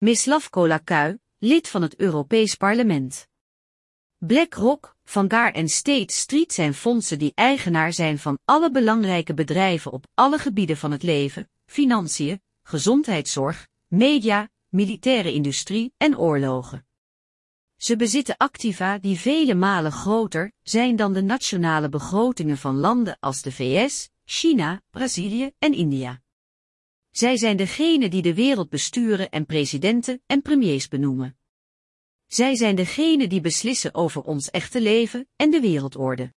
Mislav Kolakui, lid van het Europees Parlement. BlackRock, Vanguard en State Street zijn fondsen die eigenaar zijn van alle belangrijke bedrijven op alle gebieden van het leven, financiën, gezondheidszorg, media, militaire industrie en oorlogen. Ze bezitten activa die vele malen groter zijn dan de nationale begrotingen van landen als de VS, China, Brazilië en India. Zij zijn degene die de wereld besturen en presidenten en premiers benoemen. Zij zijn degene die beslissen over ons echte leven en de wereldorde.